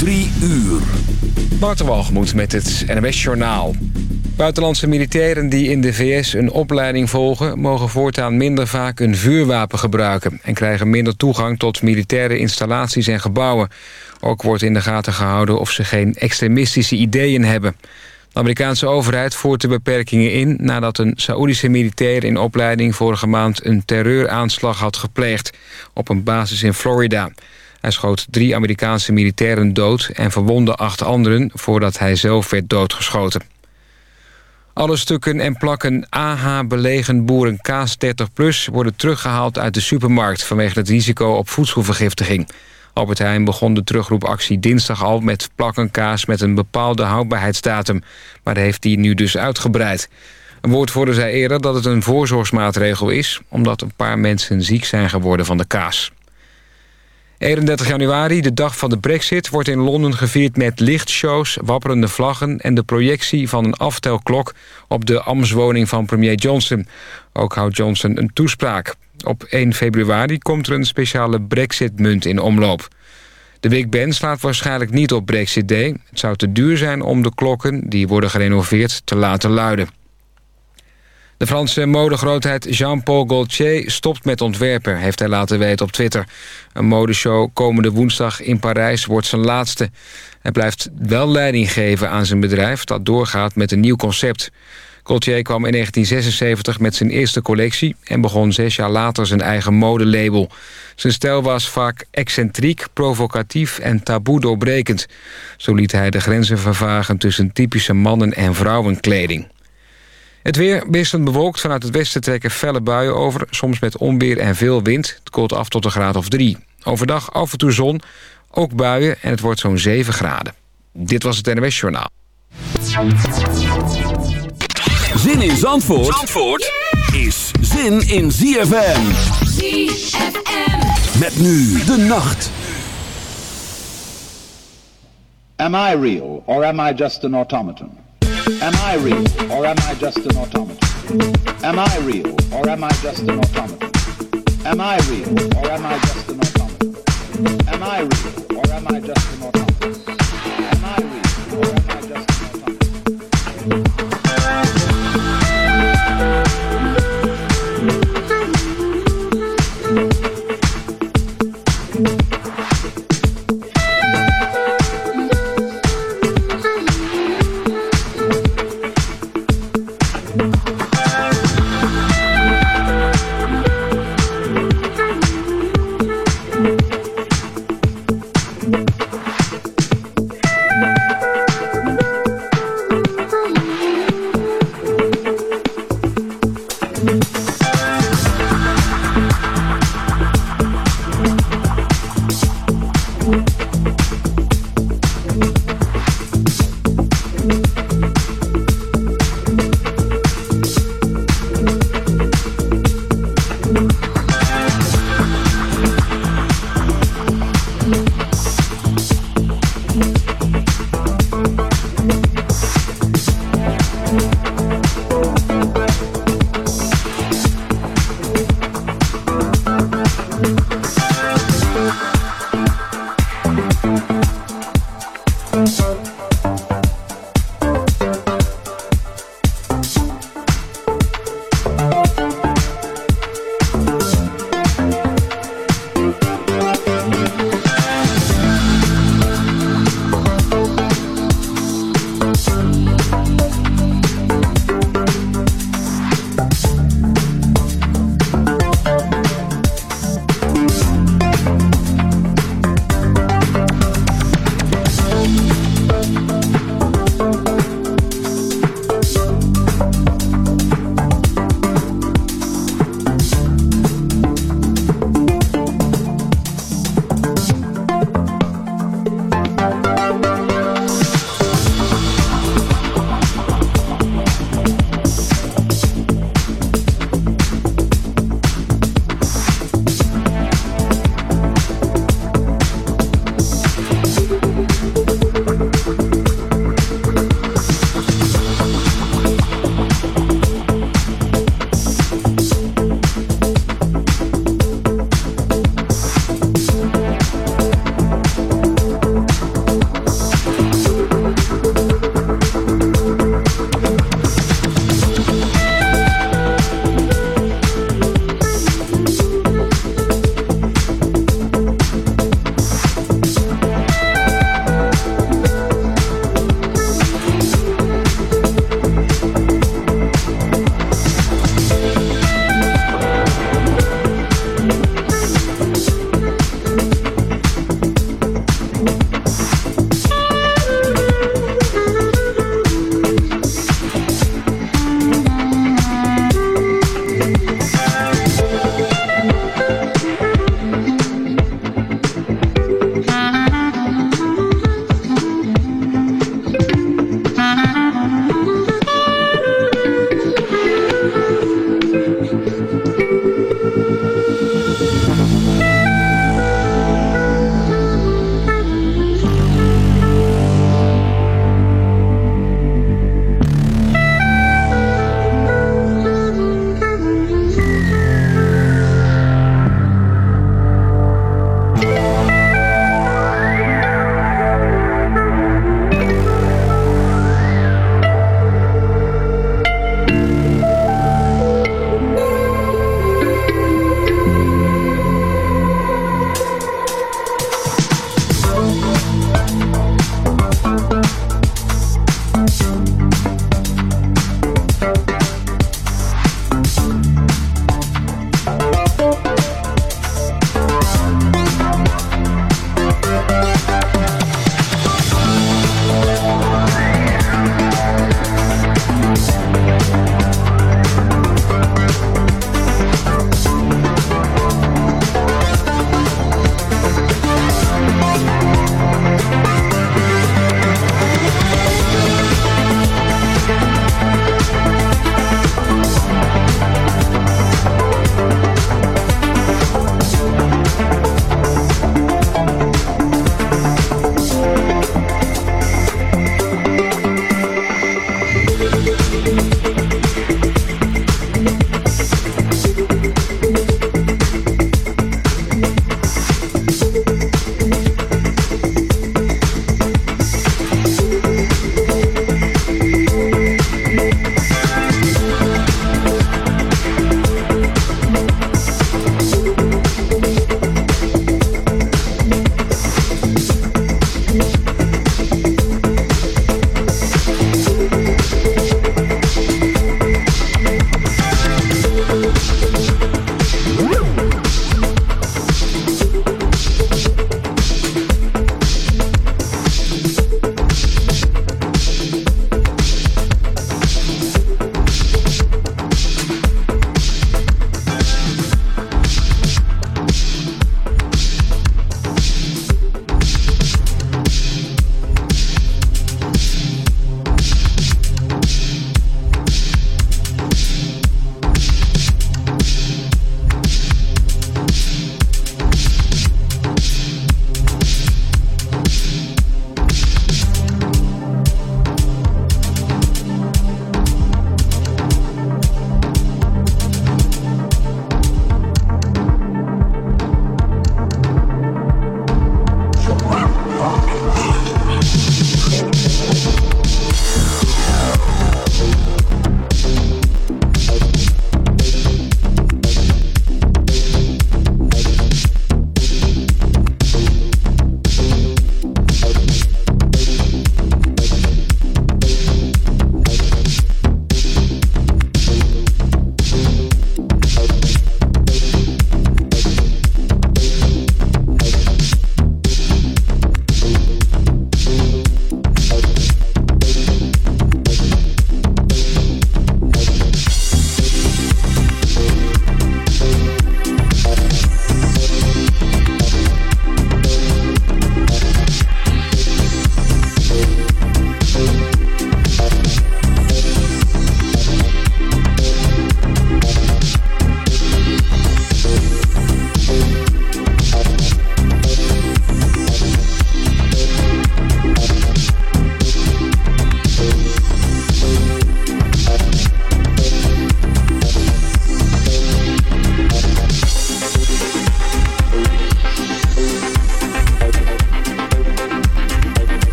Drie uur. Walgemoed met het NWS Journaal. Buitenlandse militairen die in de VS een opleiding volgen... mogen voortaan minder vaak een vuurwapen gebruiken... en krijgen minder toegang tot militaire installaties en gebouwen. Ook wordt in de gaten gehouden of ze geen extremistische ideeën hebben. De Amerikaanse overheid voert de beperkingen in... nadat een Saoedische militair in opleiding vorige maand... een terreuraanslag had gepleegd op een basis in Florida... Hij schoot drie Amerikaanse militairen dood en verwonde acht anderen... voordat hij zelf werd doodgeschoten. Alle stukken en plakken AH belegen boeren kaas 30 plus... worden teruggehaald uit de supermarkt vanwege het risico op voedselvergiftiging. Albert Heijn begon de terugroepactie dinsdag al met plakken kaas... met een bepaalde houdbaarheidsdatum, maar heeft die nu dus uitgebreid. Een woordvoerder zei eerder dat het een voorzorgsmaatregel is... omdat een paar mensen ziek zijn geworden van de kaas. 31 januari, de dag van de brexit, wordt in Londen gevierd met lichtshows, wapperende vlaggen en de projectie van een aftelklok op de ambtswoning van premier Johnson. Ook houdt Johnson een toespraak. Op 1 februari komt er een speciale brexit-munt in omloop. De Big Ben slaat waarschijnlijk niet op Brexit Day. Het zou te duur zijn om de klokken, die worden gerenoveerd, te laten luiden. De Franse modegrootheid Jean-Paul Gaultier stopt met ontwerpen... heeft hij laten weten op Twitter. Een modeshow komende woensdag in Parijs wordt zijn laatste. Hij blijft wel leiding geven aan zijn bedrijf... dat doorgaat met een nieuw concept. Gaultier kwam in 1976 met zijn eerste collectie... en begon zes jaar later zijn eigen modelabel. Zijn stijl was vaak excentriek, provocatief en taboe doorbrekend. Zo liet hij de grenzen vervagen tussen typische mannen- en vrouwenkleding. Het weer wisselend bewolkt. Vanuit het westen trekken felle buien over. Soms met onweer en veel wind. Het koelt af tot een graad of drie. Overdag af en toe zon, ook buien en het wordt zo'n 7 graden. Dit was het NWS Journaal. Zin in Zandvoort, Zandvoort is zin in ZFM. ZFM. Met nu de nacht. Am I real or am I just an automaton? Am I real or am I just an automaton? Am I real or am I just an automaton? Am I real or am I just an automaton? Am I real or am I just an automaton?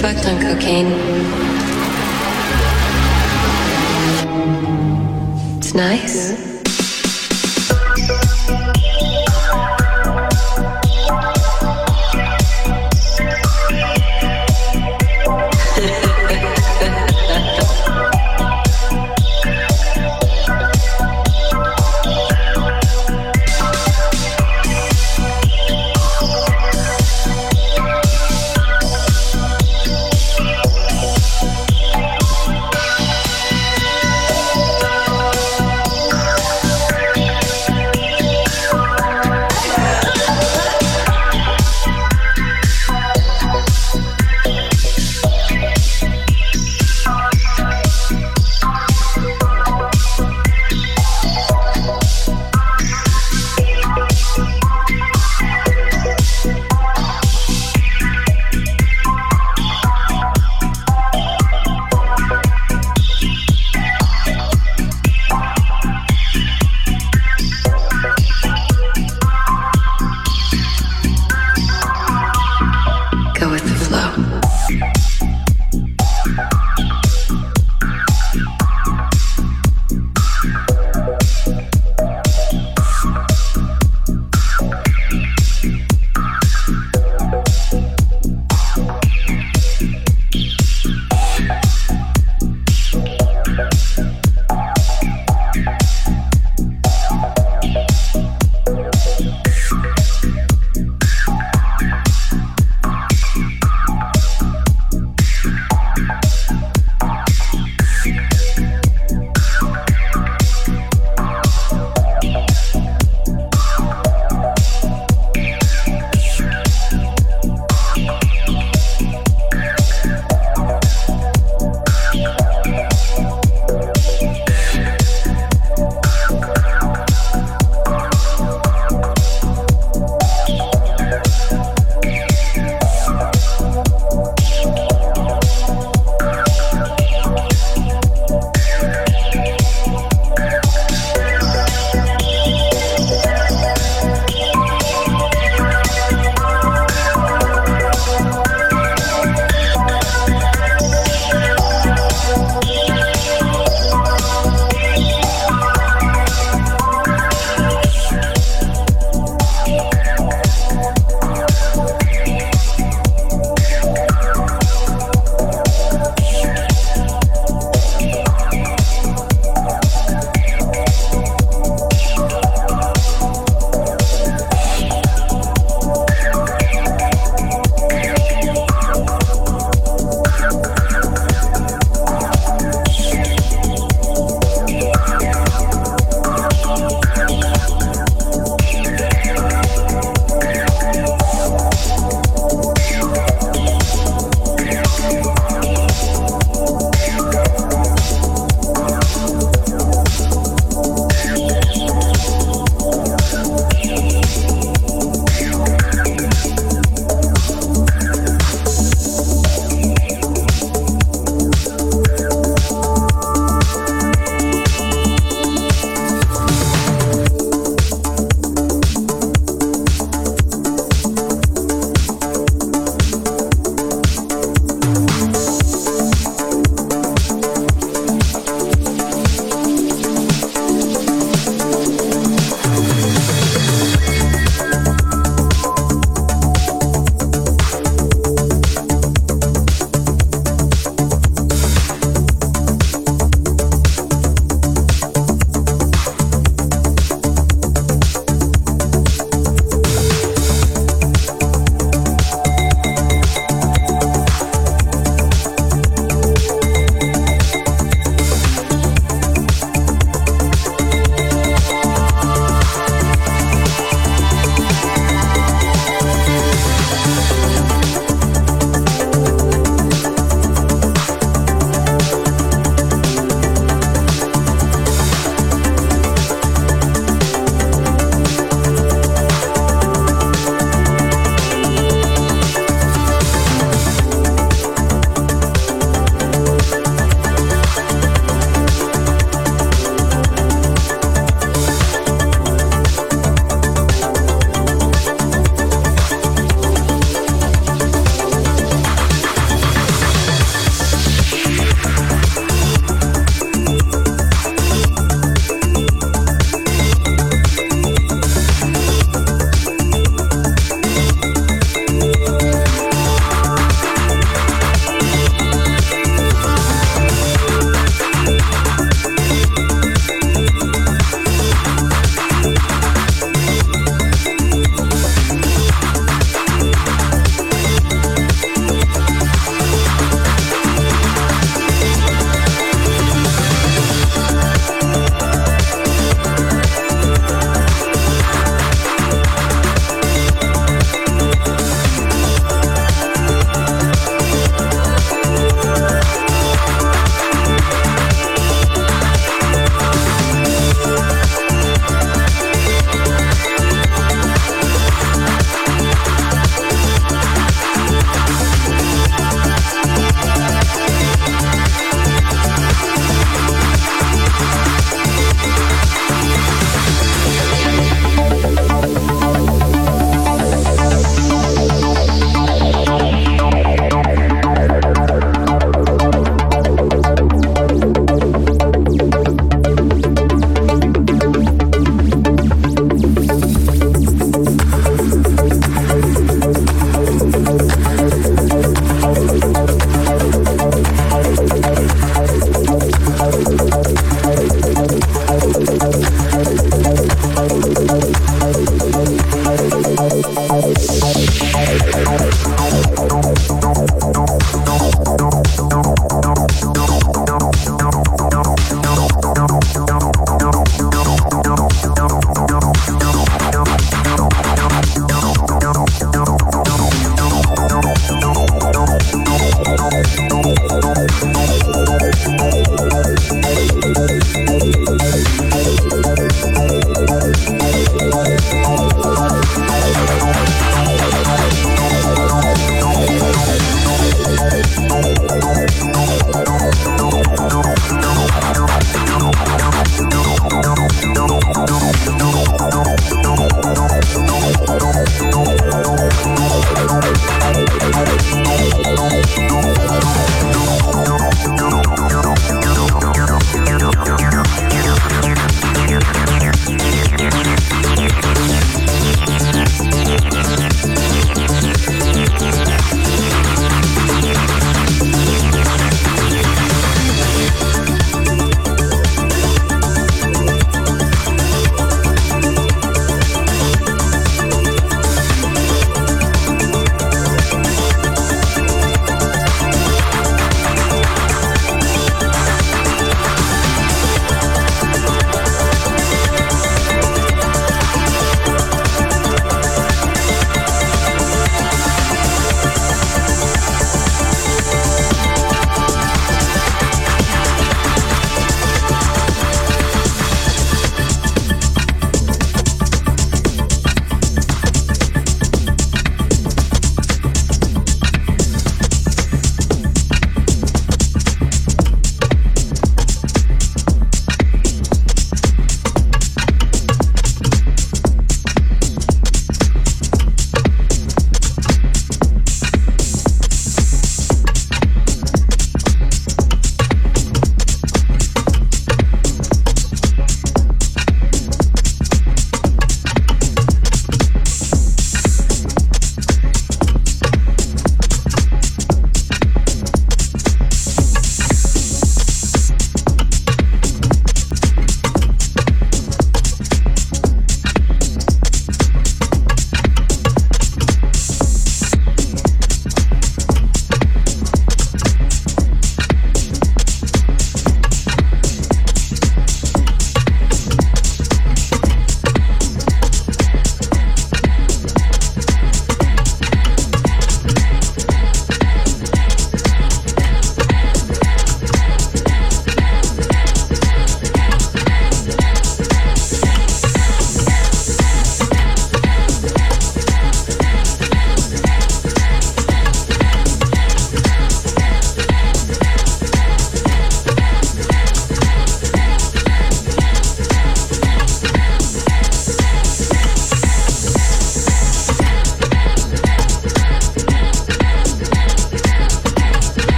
Fucked on cocaine? It's nice. zover